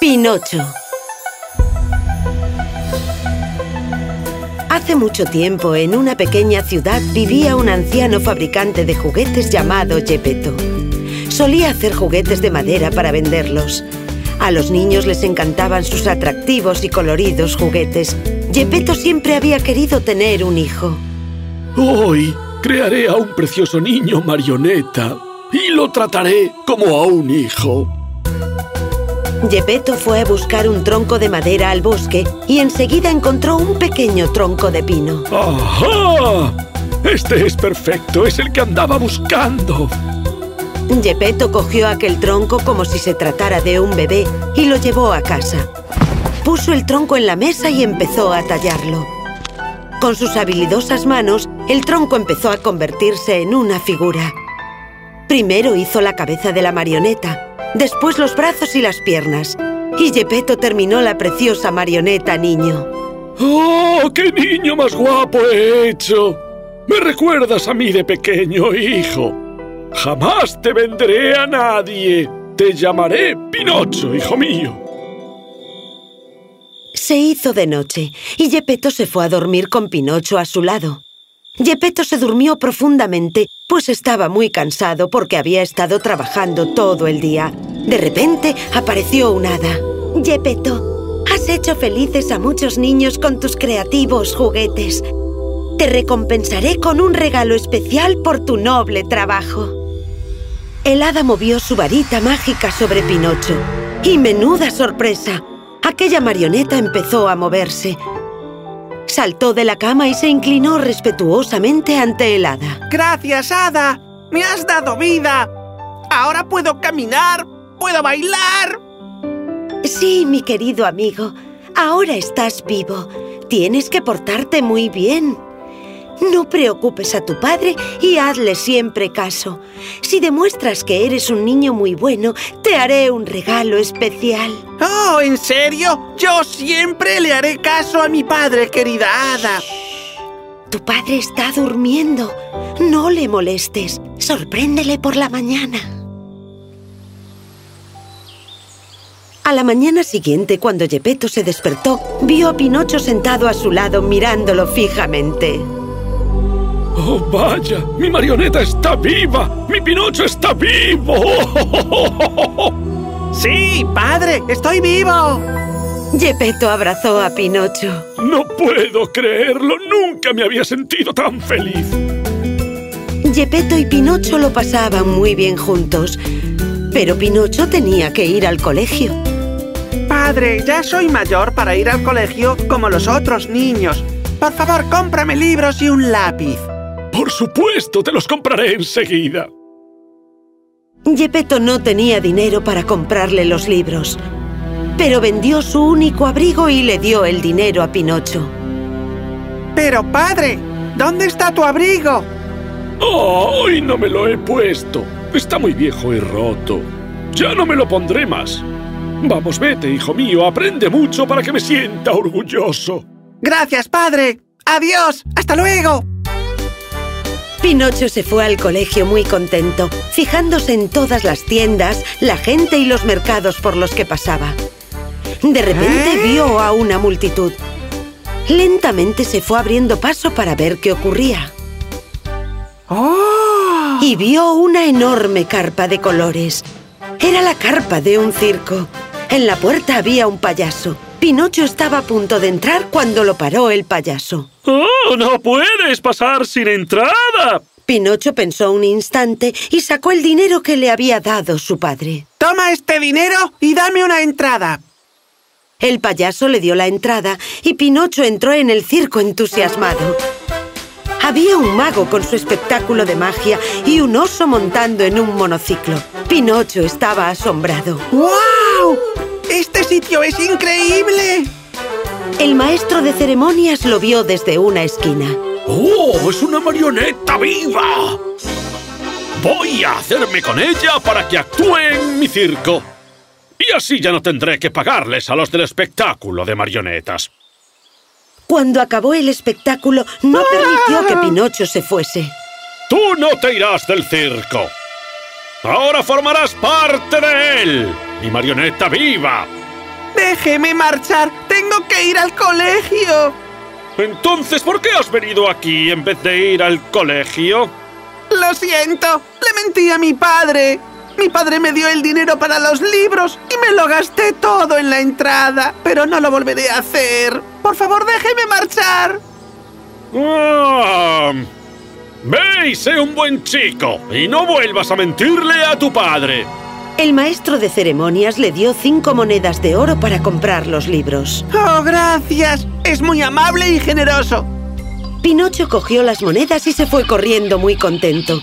Pinocho Hace mucho tiempo, en una pequeña ciudad, vivía un anciano fabricante de juguetes llamado Gepetto. Solía hacer juguetes de madera para venderlos. A los niños les encantaban sus atractivos y coloridos juguetes. Gepetto siempre había querido tener un hijo. Hoy crearé a un precioso niño marioneta y lo trataré como a un hijo. Gepetto fue a buscar un tronco de madera al bosque y enseguida encontró un pequeño tronco de pino. ¡Ajá! Este es perfecto, es el que andaba buscando. Gepetto cogió aquel tronco como si se tratara de un bebé y lo llevó a casa. Puso el tronco en la mesa y empezó a tallarlo. Con sus habilidosas manos, el tronco empezó a convertirse en una figura. Primero hizo la cabeza de la marioneta, después los brazos y las piernas. Y Gepetto terminó la preciosa marioneta niño. ¡Oh, qué niño más guapo he hecho! Me recuerdas a mí de pequeño, hijo. Jamás te venderé a nadie. Te llamaré Pinocho, hijo mío. Se hizo de noche y Gepetto se fue a dormir con Pinocho a su lado. Gepetto se durmió profundamente, pues estaba muy cansado porque había estado trabajando todo el día. De repente apareció un hada. Gepetto, has hecho felices a muchos niños con tus creativos juguetes. Te recompensaré con un regalo especial por tu noble trabajo. El hada movió su varita mágica sobre Pinocho. ¡Y menuda sorpresa! Aquella marioneta empezó a moverse. Saltó de la cama y se inclinó respetuosamente ante el hada. ¡Gracias, hada! ¡Me has dado vida! ¡Ahora puedo caminar! ¡Puedo bailar! Sí, mi querido amigo. Ahora estás vivo. Tienes que portarte muy bien. No preocupes a tu padre y hazle siempre caso. Si demuestras que eres un niño muy bueno, te haré un regalo especial. ¡Oh, en serio! Yo siempre le haré caso a mi padre, querida hada. Tu padre está durmiendo. No le molestes. Sorpréndele por la mañana. A la mañana siguiente, cuando Gepetto se despertó, vio a Pinocho sentado a su lado mirándolo fijamente. ¡Oh, vaya! ¡Mi marioneta está viva! ¡Mi Pinocho está vivo! ¡Sí, padre! ¡Estoy vivo! Gepetto abrazó a Pinocho. ¡No puedo creerlo! ¡Nunca me había sentido tan feliz! Gepetto y Pinocho lo pasaban muy bien juntos, pero Pinocho tenía que ir al colegio. Padre, ya soy mayor para ir al colegio como los otros niños. Por favor, cómprame libros y un lápiz. ¡Por supuesto! ¡Te los compraré enseguida! Gepetto no tenía dinero para comprarle los libros, pero vendió su único abrigo y le dio el dinero a Pinocho. Pero, padre, ¿dónde está tu abrigo? ¡Oh, hoy no me lo he puesto! Está muy viejo y roto. Ya no me lo pondré más. Vamos, vete, hijo mío. Aprende mucho para que me sienta orgulloso. Gracias, padre. Adiós. Hasta luego. Pinocho se fue al colegio muy contento, fijándose en todas las tiendas, la gente y los mercados por los que pasaba. De repente ¿Eh? vio a una multitud. Lentamente se fue abriendo paso para ver qué ocurría. ¡Oh! Y vio una enorme carpa de colores. Era la carpa de un circo. En la puerta había un payaso. Pinocho estaba a punto de entrar cuando lo paró el payaso. ¡Oh, no puedes pasar sin entrada! Pinocho pensó un instante y sacó el dinero que le había dado su padre. Toma este dinero y dame una entrada. El payaso le dio la entrada y Pinocho entró en el circo entusiasmado. Había un mago con su espectáculo de magia y un oso montando en un monociclo. Pinocho estaba asombrado. ¡Wow! ¡Este sitio es increíble! El maestro de ceremonias lo vio desde una esquina. ¡Oh, es una marioneta viva! Voy a hacerme con ella para que actúe en mi circo. Y así ya no tendré que pagarles a los del espectáculo de marionetas. Cuando acabó el espectáculo, no permitió que Pinocho se fuese. Tú no te irás del circo. Ahora formarás parte de él, mi marioneta viva. Déjeme marchar. Tengo que ir al colegio. Entonces, ¿por qué has venido aquí en vez de ir al colegio? Lo siento. Le mentí a mi padre. Mi padre me dio el dinero para los libros y me lo gasté todo en la entrada, pero no lo volveré a hacer. Por favor, déjeme marchar. Ah, ve y sé un buen chico y no vuelvas a mentirle a tu padre. El maestro de ceremonias le dio cinco monedas de oro para comprar los libros. Oh, gracias. Es muy amable y generoso. Pinocho cogió las monedas y se fue corriendo muy contento.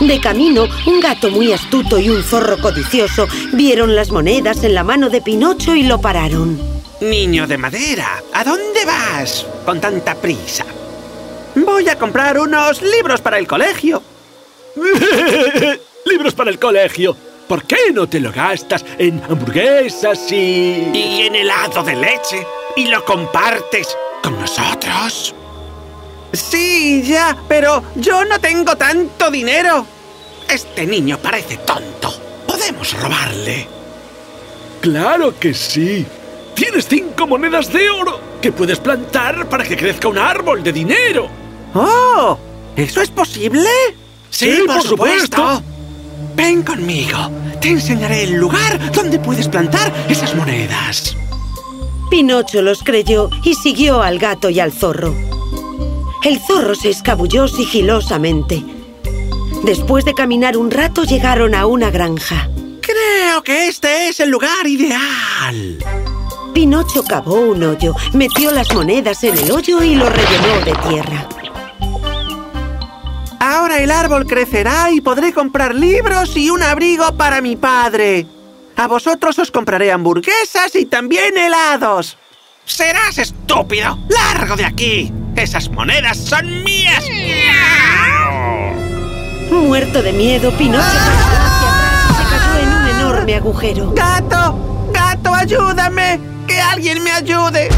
De camino, un gato muy astuto y un zorro codicioso vieron las monedas en la mano de Pinocho y lo pararon. Niño de madera, ¿a dónde vas con tanta prisa? Voy a comprar unos libros para el colegio. libros para el colegio. ¿Por qué no te lo gastas en hamburguesas y... Y en helado de leche? ¿Y lo compartes con nosotros? Sí, ya, pero yo no tengo tanto dinero. Este niño parece tonto. Podemos robarle. Claro que sí. Tienes cinco monedas de oro que puedes plantar para que crezca un árbol de dinero. ¡Oh! ¿Eso es posible? Sí, por, supuesto. Ven conmigo. Te enseñaré el lugar donde puedes plantar esas monedas. Pinocho los creyó y siguió al gato y al zorro. El zorro se escabulló sigilosamente. Después de caminar un rato llegaron a una granja. Creo que este es el lugar ideal. Pinocho cavó un hoyo, metió las monedas en el hoyo y lo rellenó de tierra. Ahora el árbol crecerá y podré comprar libros y un abrigo para mi padre. A vosotros os compraré hamburguesas y también helados. ¡Serás estúpido! ¡Largo de aquí! ¡Esas monedas son mías! Muerto de miedo, Pinocho ¡Ah! se cayó en un enorme agujero. ¡Gato! ¡Gato, ayúdame! ¡Que alguien me ayude!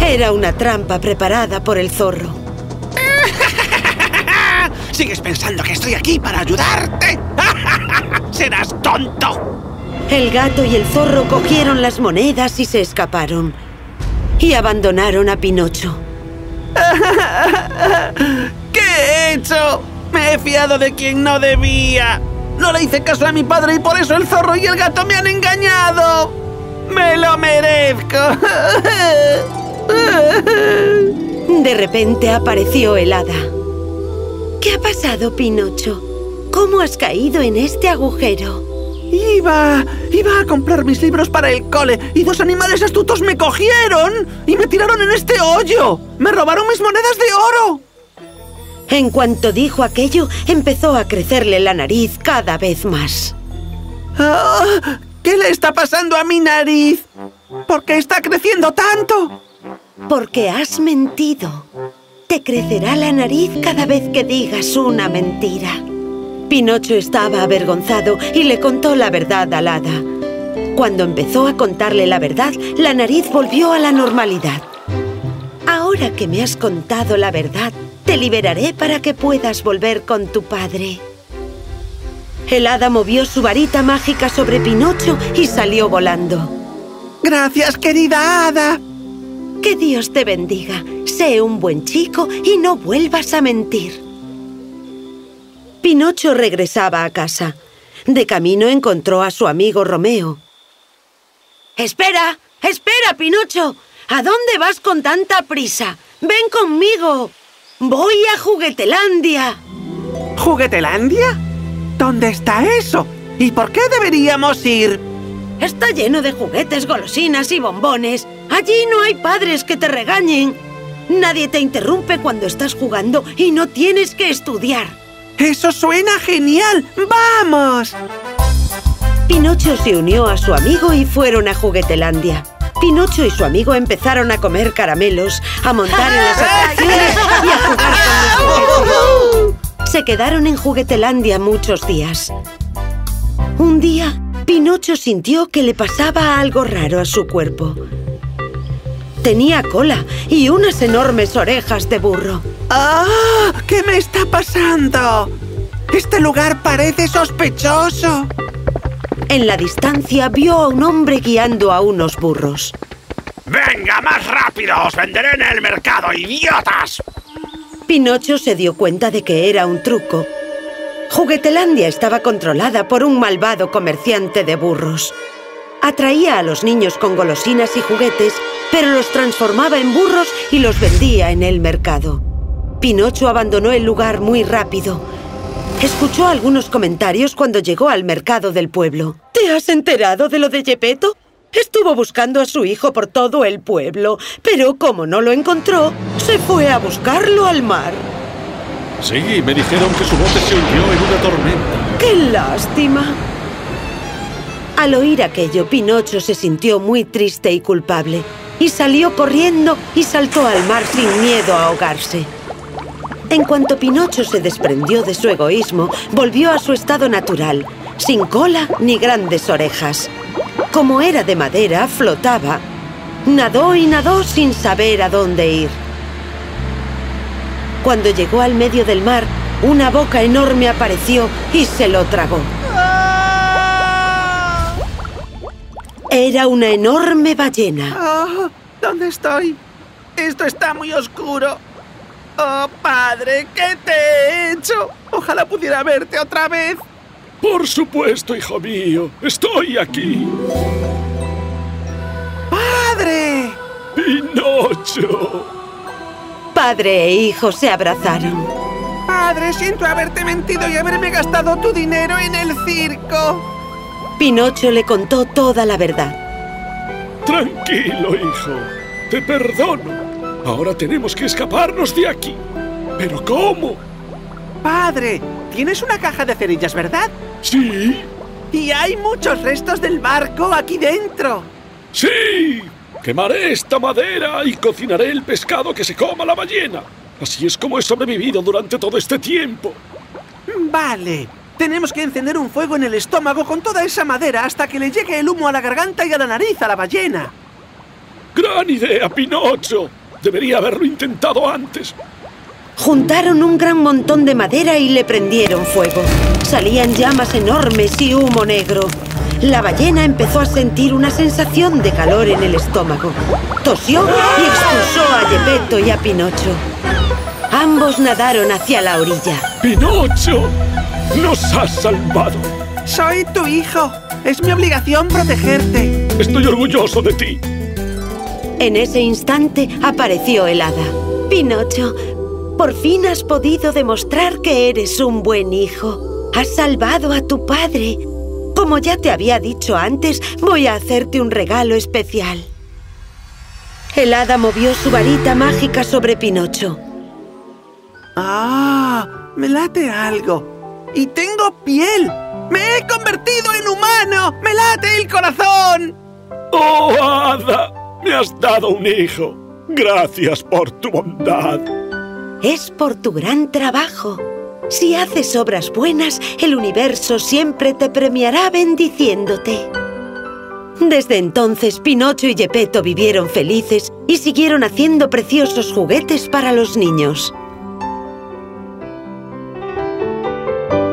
Era una trampa preparada por el zorro. ¿Sigues pensando que estoy aquí para ayudarte? ¡Serás tonto! El gato y el zorro cogieron las monedas y se escaparon. Y abandonaron a Pinocho. ¿Qué he hecho? Me he fiado de quien no debía. No le hice caso a mi padre y por eso el zorro y el gato me han engañado. ¡Me lo merezco! De repente apareció el hada. ¿Qué ha pasado, Pinocho? ¿Cómo has caído en este agujero? Iba... iba a comprar mis libros para el cole y dos animales astutos me cogieron y me tiraron en este hoyo. ¡Me robaron mis monedas de oro! En cuanto dijo aquello, empezó a crecerle la nariz cada vez más. Ah, ¿Qué le está pasando a mi nariz? ¿Por qué está creciendo tanto? Porque has mentido. Te crecerá la nariz cada vez que digas una mentira. Pinocho estaba avergonzado y le contó la verdad al hada. Cuando empezó a contarle la verdad, la nariz volvió a la normalidad. Ahora que me has contado la verdad, te liberaré para que puedas volver con tu padre. El hada movió su varita mágica sobre Pinocho y salió volando. Gracias, querida hada. Que Dios te bendiga. Sé un buen chico y no vuelvas a mentir. Pinocho regresaba a casa. De camino encontró a su amigo Romeo. ¡Espera! ¡Espera, Pinocho! ¿A dónde vas con tanta prisa? ¡Ven conmigo! ¡Voy a Juguetelandia! ¿Juguetelandia? ¿Dónde está eso? ¿Y por qué deberíamos ir? Está lleno de juguetes, golosinas y bombones. Allí no hay padres que te regañen. Nadie te interrumpe cuando estás jugando y no tienes que estudiar. ¡Eso suena genial! ¡Vamos! Pinocho se unió a su amigo y fueron a Juguetelandia. Pinocho y su amigo empezaron a comer caramelos, a montar en las atracciones y a jugar con los juguetes. Se quedaron en Juguetelandia muchos días. Un día, Pinocho sintió que le pasaba algo raro a su cuerpo. Tenía cola y unas enormes orejas de burro. ¡Ah! ¿Qué me está pasando? Este lugar parece sospechoso. En la distancia vio a un hombre guiando a unos burros. ¡Venga, más rápido! ¡Os venderé en el mercado, idiotas! Pinocho se dio cuenta de que era un truco. Juguetelandia estaba controlada por un malvado comerciante de burros. Atraía a los niños con golosinas y juguetes, pero los transformaba en burros y los vendía en el mercado. Pinocho abandonó el lugar muy rápido. Escuchó algunos comentarios cuando llegó al mercado del pueblo. ¿Te has enterado de lo de Gepetto? Estuvo buscando a su hijo por todo el pueblo, pero como no lo encontró, se fue a buscarlo al mar. Sí, me dijeron que su bote se hundió en una tormenta. ¡Qué lástima! Al oír aquello, Pinocho se sintió muy triste y culpable, y salió corriendo y saltó al mar sin miedo a ahogarse. En cuanto Pinocho se desprendió de su egoísmo, volvió a su estado natural, sin cola ni grandes orejas. Como era de madera, flotaba. Nadó y nadó sin saber a dónde ir. Cuando llegó al medio del mar, una boca enorme apareció y se lo tragó. Era una enorme ballena. Oh, ¿Dónde estoy? Esto está muy oscuro. Oh, padre, ¿qué te he hecho? Ojalá pudiera verte otra vez. Por supuesto, hijo mío. Estoy aquí. ¡Padre! Pinocho. Padre e hijo se abrazaron. Padre, siento haberte mentido y haberme gastado tu dinero en el circo. Pinocho le contó toda la verdad. Tranquilo, hijo. Te perdono. Ahora tenemos que escaparnos de aquí. ¿Pero cómo? Padre, tienes una caja de cerillas, ¿verdad? ¿Sí? Y hay muchos restos del barco aquí dentro. ¡Sí! Quemaré esta madera y cocinaré el pescado que se coma la ballena. Así es como he sobrevivido durante todo este tiempo. Vale. Tenemos que encender un fuego en el estómago con toda esa madera hasta que le llegue el humo a la garganta y a la nariz a la ballena. ¡Gran idea, Pinocho! Debería haberlo intentado antes. Juntaron un gran montón de madera y le prendieron fuego. Salían llamas enormes y humo negro. La ballena empezó a sentir una sensación de calor en el estómago. Tosió y expulsó a Gepetto y a Pinocho. Ambos nadaron hacia la orilla. ¡Pinocho! ¡Nos has salvado! Soy tu hijo. Es mi obligación protegerte. Estoy orgulloso de ti. En ese instante apareció el hada. Pinocho, por fin has podido demostrar que eres un buen hijo. Has salvado a tu padre. Como ya te había dicho antes, voy a hacerte un regalo especial. El hada movió su varita mágica sobre Pinocho. Ah, me late algo. Y tengo piel. ¡Me he convertido en humano! ¡Me late el corazón! ¡Oh, hada! Me has dado un hijo. Gracias por tu bondad. Es por tu gran trabajo. Si haces obras buenas, el universo siempre te premiará bendiciéndote. Desde entonces, Pinocho y Gepetto vivieron felices y siguieron haciendo preciosos juguetes para los niños.